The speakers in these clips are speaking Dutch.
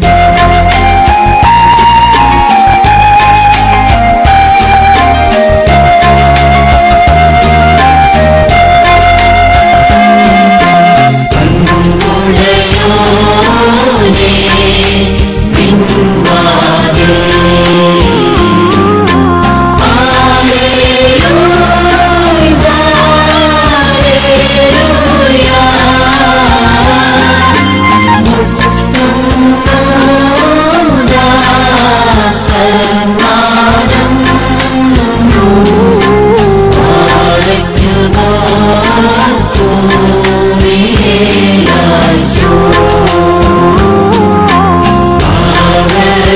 Bye.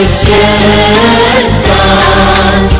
Christian God.